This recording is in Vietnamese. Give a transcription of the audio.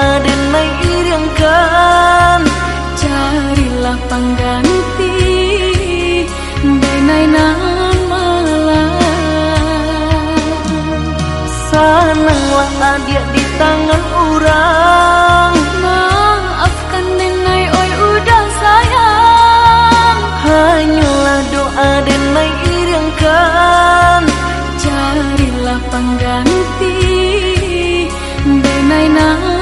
ada lagi yang kan carilah pengganti denai nama sananglah dia di tangan orang maafkan denai oi udah sayang hanyalah doa denai yang kan carilah pengganti benai nama